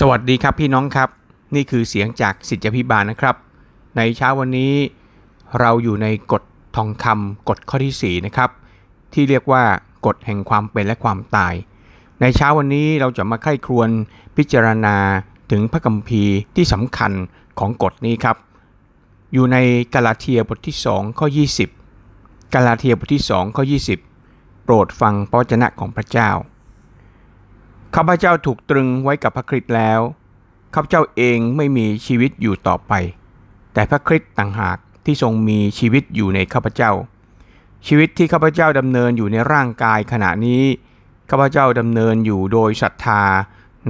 สวัสดีครับพี่น้องครับ นี่คือเสียงจากสิทธิพิบาลนะครับ ในเช้าวันนี้เราอยู่ในกฎทองคำกฎข้อที่ 4 นะครับ ที่เรียกว่ากฎแห่งความเป็นและความตาย ในเช้าวันนี้เราจะมาไข้ครวนพิจารณาถึงพระคัมภีร์ที่สำคัญของกฎนี้ครับ อยู่ในกาลาเทียบทที่ 2 ข้อ 20 กาลาเทียบทที่ 2 ข้อ 20 โปรดฟังพระวจนะของพระเจ้า ข้าพเจ้าถูกตรึงไว้กับพระคริสต์แล้ว ข้าพเจ้าเองไม่มีชีวิตอยู่ต่อไป แต่พระคริสต์ต่างหากที่ทรงมีชีวิตอยู่ในข้าพเจ้า ชีวิตที่ข้าพเจ้าดำเนินอยู่ในร่างกายขณะนี้ ข้าพเจ้าดำเนินอยู่โดยศรัทธา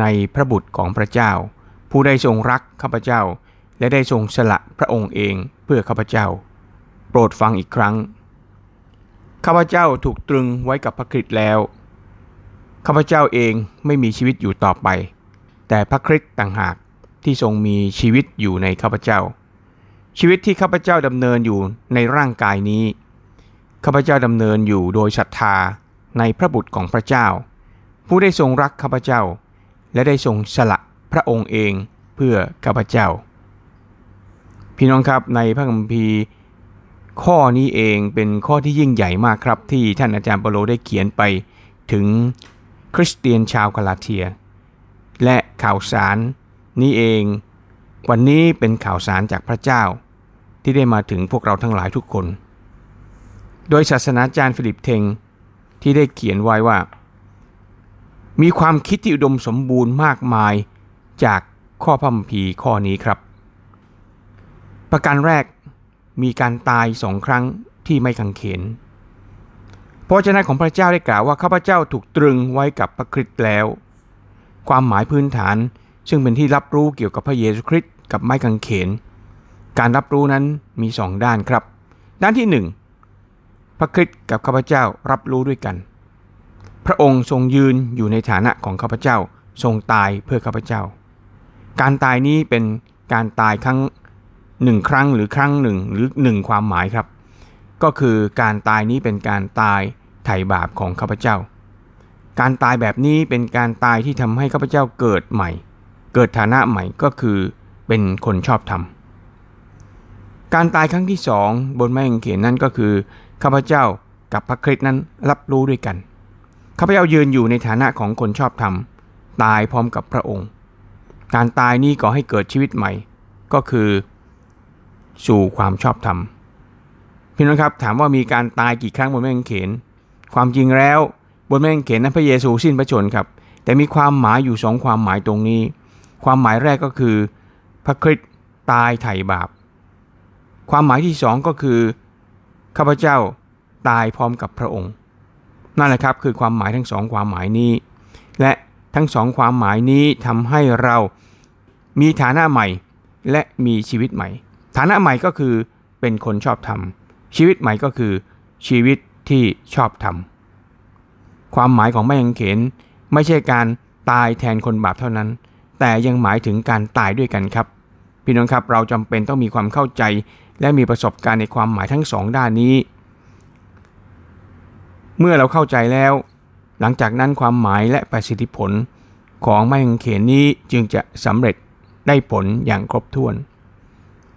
ในพระบุตรของพระเจ้า ผู้ได้ทรงรักข้าพเจ้า และได้ทรงสละพระองค์เองเพื่อข้าพเจ้า โปรดฟังอีกครั้ง ข้าพเจ้าถูกตรึงไว้กับพระคริสต์แล้ว ข้าพเจ้าเองไม่มีชีวิตอยู่ต่อไป แต่พระคริสต์ต่างหากที่ทรงมีชีวิตอยู่ในข้าพเจ้า ชีวิตที่ข้าพเจ้าดำเนินอยู่ในร่างกายนี้ข้าพเจ้าดำเนินอยู่โดยศรัทธาในพระบุตรของพระเจ้า ผู้ได้ทรงรักข้าพเจ้า และได้ทรงสละพระองค์เองเพื่อข้าพเจ้า พี่น้องครับในพระคัมภีร์ข้อนี้เองเป็นข้อที่ยิ่งใหญ่มากครับ ที่ท่านอาจารย์เปโลได้เขียนไปถึง คริสเตียนชาวกาลาเทีย และข่าวสารนี้เอง วันนี้เป็นข่าวสารจากพระเจ้า ที่ได้มาถึงพวกเราทั้งหลายทุกคน โดยศาสนาจารย์ฟิลิปเทงที่ได้เขียนไว้ว่า มีความคิดที่อุดมสมบูรณ์มากมายจากข้อพัมพีข้อนี้ครับ ประการแรกมีการตายสองครั้งที่ไม่กังเขน พระเจ้าของพระเจ้าได้กล่าวว่าข้าพเจ้าถูกตรึงไว้กับพระคริสต์แล้ว ความหมายพื้นฐานซึ่งเป็นที่รับรู้เกี่ยวกับพระเยซูคริสต์กับไม้กางเขน การรับรู้นั้นมีสองด้านครับ ด้านที่หนึ่งพระคริสต์กับข้าพเจ้ารับรู้ด้วยกัน พระองค์ทรงยืนอยู่ในฐานะของข้าพเจ้าทรงตายเพื่อข้าพเจ้า การตายนี้เป็นการตายครั้งหนึ่งครั้งหรือครั้งหนึ่งหรือหนึ่งความหมายครับ ก็คือการตายนี้เป็นการตายไถ่บาปของข้าพเจ้า การตายแบบนี้เป็นการตายที่ทำให้ข้าพเจ้าเกิดใหม่ เกิดฐานะใหม่ก็คือเป็นคนชอบธรรม การตายครั้งที่สองบนแม่งเขียนนั้นก็คือข้าพเจ้ากับพระคริสต์นั้นรับรู้ด้วยกัน ข้าพเจ้ายืนอยู่ในฐานะของคนชอบธรรม ตายพร้อมกับพระองค์ การตายนี้ก่อให้เกิดชีวิตใหม่ ก็คือ สู่ความชอบธรรม พี่น้องครับถามว่ามีการตายกี่ครั้งบนแม่กางเขน ความจริงแล้วบนแม่กางเขนนั้นพระเยซูสิ้นพระชนครับ แต่มีความหมายอยู่สองความหมายตรงนี้ ความหมายแรกก็คือ พระคริสต์ตายไถ่บาป ความหมายที่สองก็คือข้าพเจ้าตายพร้อมกับพระองค์ นั่นแหละครับคือความหมายทั้งสองความหมายนี้ และทั้งสองความหมายนี้ทำให้เรามีฐานะใหม่และมีชีวิตใหม่ ฐานะใหม่ก็คือเป็นคนชอบธรรม ชีวิตใหม่ก็คือ ชีวิตที่ชอบทำความหมายของแม่ยังเขนไม่ใช่การตายแทนคนบาปเท่านั้น แต่ยังหมายถึงการตายด้วยกันครับ พี่น้องครับเราจำเป็นต้องมีความเข้าใจ และมีประสบการณ์ในความหมายทั้งสองด้านนี้ เมื่อเราเข้าใจแล้ว หลังจากนั้นความหมายและประสิทธิผลของแม่ยังเขนนี้จึงจะสำเร็จได้ผลอย่างครบถ้วน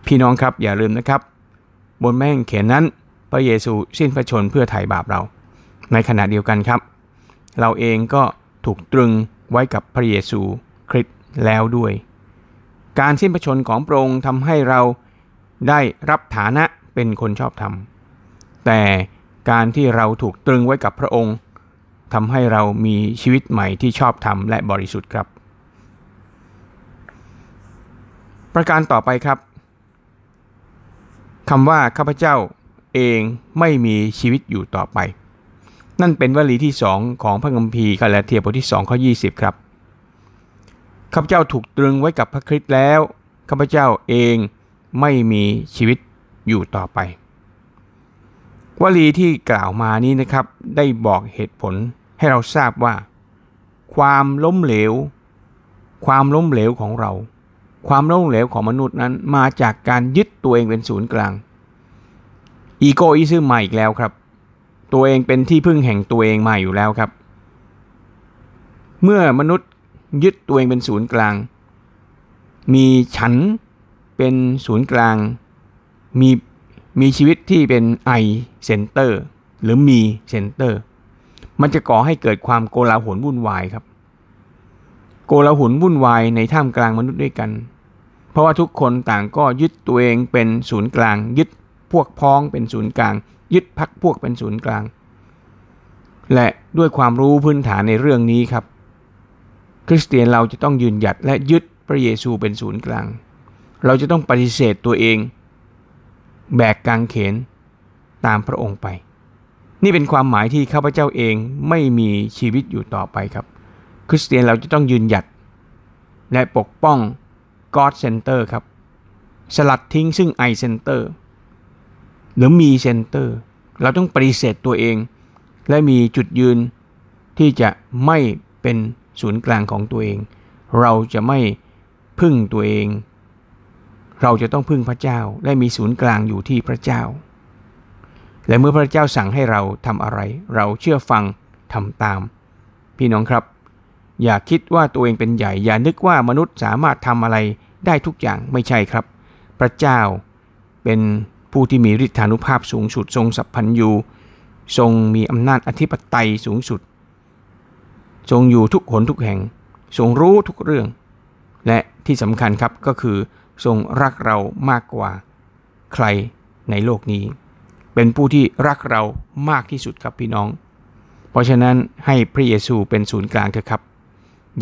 พี่น้องครับอย่าลืมนะครับ บนแม่งเขียนนั้น พระเยซูสิ้นพระชนเพื่อไถ่บาปเรา ในขณะเดียวกันครับ เราเองก็ถูกตรึงไว้กับพระเยซูคริสต์แล้วด้วย การสิ้นพระชนของพระองค์ทำให้เราได้รับฐานะเป็นคนชอบธรรม แต่การที่เราถูกตรึงไว้กับพระองค์ทำให้เรามีชีวิตใหม่ที่ชอบธรรมและบริสุทธิ์ครับ ประการต่อไปครับ คำว่าข้าพเจ้าเองไม่มีชีวิตอยู่ต่อไป นั่นเป็นวลีที่สองของพระคัมภีร์กาลาเทียบทที่2ข้อ20 ครับข้าพเจ้าถูกตรึงไว้กับพระคริสต์แล้วข้าพเจ้าเองไม่มีชีวิตอยู่ต่อไป วลีที่กล่าวมานี้นะครับ ได้บอกเหตุผลให้เราทราบว่า ความล้มเหลว ความล้มเหลวของเรา ความล้มเหลวของมนุษย์นั้นมาจากการยึดตัวเองเป็นศูนย์กลาง egoism มาอีกแล้วครับ ตัวเองเป็นที่พึ่งแห่งตัวเองมาอยู่แล้วครับ เมื่อมนุษย์ยึดตัวเองเป็นศูนย์กลาง มีฉันเป็นศูนย์กลาง มีมีชีวิตที่เป็น I center หรือ me center มันจะก่อให้เกิดความโกลาหลวุ่นวายครับ โกลาหลวุ่นวายในท่ามกลางมนุษย์ด้วยกัน เพราะว่าทุกคนต่างก็ยึดตัวเองเป็นศูนย์กลาง ยึดพวกพ้องเป็นศูนย์กลาง ยึดพักพวกเป็นศูนย์กลาง และด้วยความรู้พื้นฐานในเรื่องนี้ครับ คริสเตียนเราจะต้องยืนหยัดและยึดพระเยซูเป็นศูนย์กลาง เราจะต้องปฏิเสธตัวเอง แบกกางเขนตามพระองค์ไป นี่เป็นความหมายที่ข้าพเจ้าเองไม่มีชีวิตอยู่ต่อไปครับ คริสเตียนเราจะต้องยืนหยัด และปกป้อง God Center ครับ สลัดทิ้งซึ่ง I Center หรือมีเซนเตอร์เราต้องปฏิเสธตัวเอง และมีจุดยืนที่จะไม่เป็นศูนย์กลางของตัวเอง เราจะไม่พึ่งตัวเอง เราจะต้องพึ่งพระเจ้า และมีศูนย์กลางอยู่ที่พระเจ้า และเมื่อพระเจ้าสั่งให้เราทำอะไร เราเชื่อฟังทำตาม พี่น้องครับ อย่าคิดว่าตัวเองเป็นใหญ่ อย่านึกว่ามนุษย์สามารถทำอะไรได้ทุกอย่างไม่ใช่ครับ พระเจ้าเป็นผู้ที่มีฤทธานุภาพสูงสุด ทรงสัพพัญญูทรงมีอำนาจอธิปไตยสูงสุด ทรงอยู่ทุกหนทุกแห่ง ทรงรู้ทุกเรื่อง และที่สำคัญครับก็คือทรงรักเรามากกว่าใครในโลกนี้ เป็นผู้ที่รักเรามากที่สุดครับพี่น้อง เพราะฉะนั้นให้พระเยซูเป็นศูนย์กลางเถอะครับ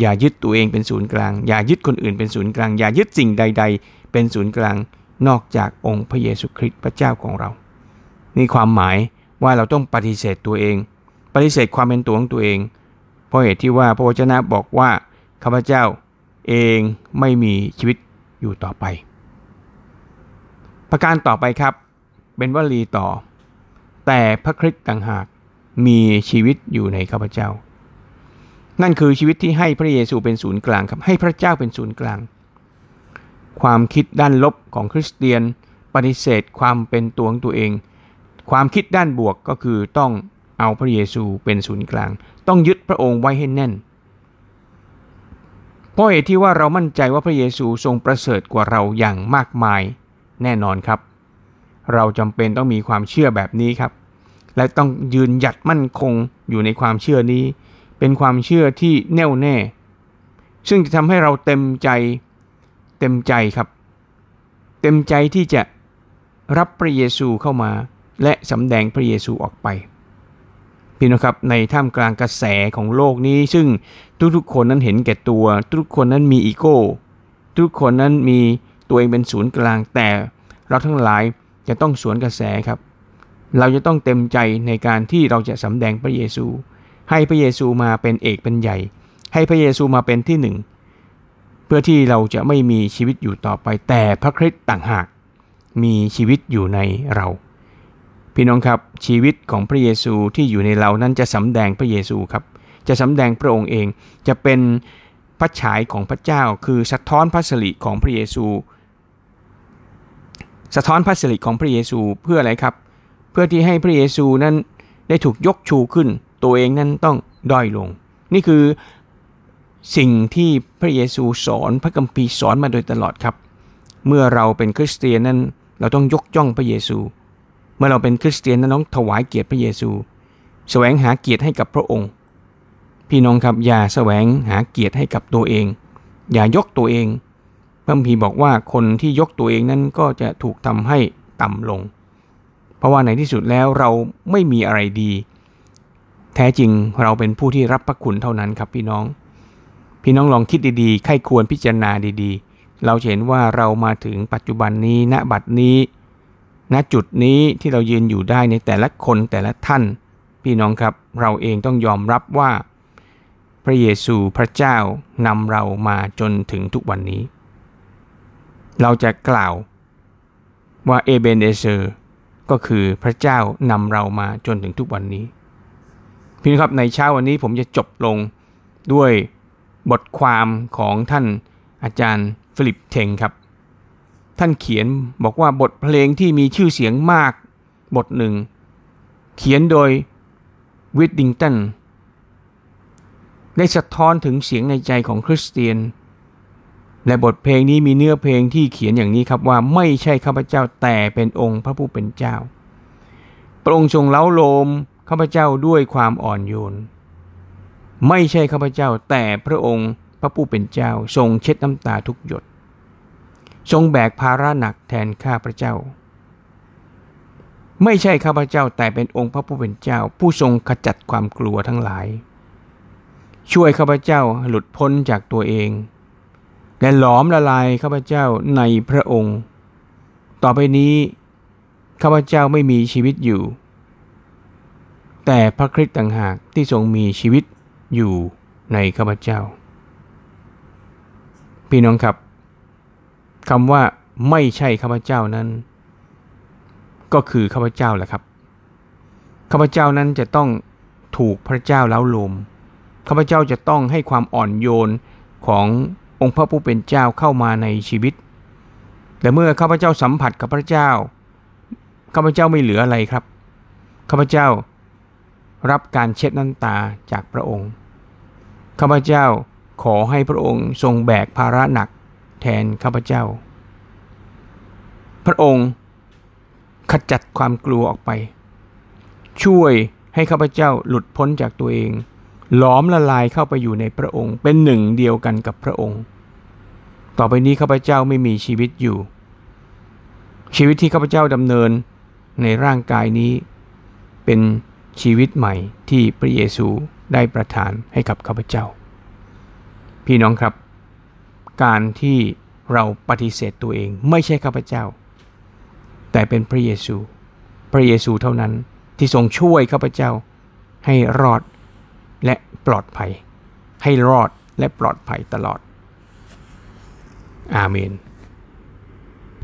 อย่ายึดตัวเองเป็นศูนย์กลาง อย่ายึดคนอื่นเป็นศูนย์กลาง อย่ายึดสิ่งใด ๆ เป็นศูนย์กลาง นอกจากองค์พระเยซูคริสต์พระเจ้าของเรา นี่ความหมายว่าเราต้องปฏิเสธตัวเอง ปฏิเสธความเป็นตัวของตัวเอง เพราะเหตุที่ว่าพระวจนะบอกว่าข้าพเจ้าเองไม่มีชีวิตอยู่ต่อไป ประการต่อไปครับ เป็นวลีต่อ แต่พระคริสต์ต่างหากมีชีวิตอยู่ในข้าพเจ้า นั่นคือชีวิตที่ให้พระเยซูเป็นศูนย์กลางครับให้พระเจ้าเป็นศูนย์กลาง ความคิดด้านลบของคริสเตียน ปฏิเสธความเป็นตัวของตัวเอง ความคิดด้านบวกก็คือต้องเอาพระเยซูเป็นศูนย์กลาง ต้องยึดพระองค์ไว้ให้แน่นเพราะเหตุที่ว่าเรามั่นใจว่าพระเยซูทรงประเสริฐกว่าเราอย่างมากมายแน่นอนครับ เราจำเป็นต้องมีความเชื่อแบบนี้ครับ และต้องยืนหยัดมั่นคงอยู่ในความเชื่อนี้ เป็นความเชื่อที่แน่วแน่ ซึ่งจะทำให้เราเต็มใจ เต็มใจครับ เต็มใจที่จะรับพระเยซูเข้ามา และสำแดงพระเยซูออกไป พี่น้องครับในท่ามกลางกระแสของโลกนี้ ซึ่งทุกๆคนนั้นเห็นแก่ตัว ทุกคนนั้นมีอีโก้ ทุกคนนั้นมีตัวเองเป็นศูนย์กลางแต่เราทั้งหลายจะต้องสวนกระแสครับ เราจะต้องเต็มใจในการที่เราจะสำแดงพระเยซู ให้พระเยซูมาเป็นเอกเป็นใหญ่ ให้พระเยซูมาเป็นที่หนึ่งเพื่อที่เราจะไม่มีชีวิตอยู่ต่อไป แต่พระคริสต์ต่างหากมีชีวิตอยู่ในเรา พี่น้องครับชีวิตของพระเยซูที่อยู่ในเรานั้นจะสำแดงพระเยซูครับ จะสำแดงพระองค์เองจะเป็นพระฉายของพระเจ้า คือสะท้อนพระสิริของพระเยซู สะท้อนพระสิริของพระเยซูเพื่ออะไรครับ เพื่อที่ให้พระเยซูนั้นได้ถูกยกชูขึ้น ตัวเองนั้นต้องด้อยลง นี่คือสิ่งที่พระเยซูสอนพระคัมภีร์สอนมาโดยตลอดครับ เมื่อเราเป็นคริสเตียนนั้นเราต้องยกย่องพระเยซู เมื่อเราเป็นคริสเตียนนั้นต้องถวายเกียรติพระเยซู แสวงหาเกียรติให้กับพระองค์ พี่น้องครับอย่าแสวงหาเกียรติให้กับตัวเอง อย่ายกตัวเองพระคัมภีร์บอกว่าคนที่ยกตัวเองนั้นก็จะถูกทำให้ต่ำลง เพราะว่าในที่สุดแล้วเราไม่มีอะไรดี แท้จริงเราเป็นผู้ที่รับพระคุณเท่านั้นครับพี่น้อง พี่น้องลองคิดดีๆใครควรพิจารณาดีๆ เราเห็นว่าเรามาถึงปัจจุบันนี้ ณ บัดนี้ ณ จุดนี้ที่เรายืนอยู่ได้ในแต่ละคนแต่ละท่าน พี่น้องครับ เราเองต้องยอมรับว่า พระเยซูพระเจ้านำเรามาจนถึงทุกวันนี้ เราจะกล่าวว่าเอเบนเอเซอร์ก็คือพระเจ้านำเรามาจนถึงทุกวันนี้ พี่น้องครับในเช้าวันนี้ผมจะจบลงด้วยบทความของท่านอาจารย์ฟิลิปเทงครับ ท่านเขียนบอกว่าบทเพลงที่มีชื่อเสียงมากบทหนึ่ง เขียนโดยวิดดิงตันได้สะท้อนถึงเสียงในใจของคริสเตียนในบทเพลงนี้มีเนื้อเพลงที่เขียนอย่างนี้ครับว่าไม่ใช่ข้าพเจ้าแต่เป็นองค์พระผู้เป็นเจ้าพระองค์ทรงเล้าโลม ข้าพเจ้าด้วยความอ่อนโยน ไม่ใช่ข้าพเจ้าแต่พระองค์พระผู้เป็นเจ้าทรงเช็ดน้ำตาทุกหยด ทรงแบกภาระหนักแทนข้าพระเจ้า ไม่ใช่ข้าพเจ้าแต่เป็นองค์พระผู้เป็นเจ้า ผู้ทรงขจัดความกลัวทั้งหลาย ช่วยข้าพเจ้าหลุดพ้นจากตัวเองและหลอมละลายข้าพเจ้าในพระองค์ ต่อไปนี้ข้าพเจ้าไม่มีชีวิตอยู่ แต่พระคริสต์ต่างหากที่ทรงมีชีวิตอยู่ในข้าพเจ้า พี่น้องครับคำว่าไม่ใช่ข้าพเจ้านั้น ก็คือข้าพเจ้าแหละครับข้าพเจ้านั้นจะต้องถูกพระเจ้าเล้าลมข้าพเจ้าจะต้องให้ความอ่อนโยนขององค์พระผู้เป็นเจ้าเข้ามาในชีวิต แต่เมื่อข้าพเจ้าสัมผัสกับพระเจ้าข้าพเจ้าไม่เหลืออะไรครับข้าพเจ้า รับการเช็ดน้ำตาจากพระองค์ข้าพเจ้าขอให้พระองค์ทรงแบกภาระหนักแทนข้าพเจ้า พระองค์ขจัดความกลัวออกไป ช่วยให้ข้าพเจ้าหลุดพ้นจากตัวเอง หลอมละลายเข้าไปอยู่ในพระองค์ เป็นหนึ่งเดียวกันกับพระองค์ ต่อไปนี้ข้าพเจ้าไม่มีชีวิตอยู่ ชีวิตที่ข้าพเจ้าดำเนินในร่างกายนี้เป็น ชีวิตใหม่ที่พระเยซูได้ประทานให้กับข้าพเจ้า พี่น้องครับ การที่เราปฏิเสธตัวเองไม่ใช่ข้าพเจ้า แต่เป็นพระเยซู พระเยซูเท่านั้นที่ทรงช่วยข้าพเจ้า ให้รอดและปลอดภัย ให้รอดและปลอดภัยตลอด อาเมน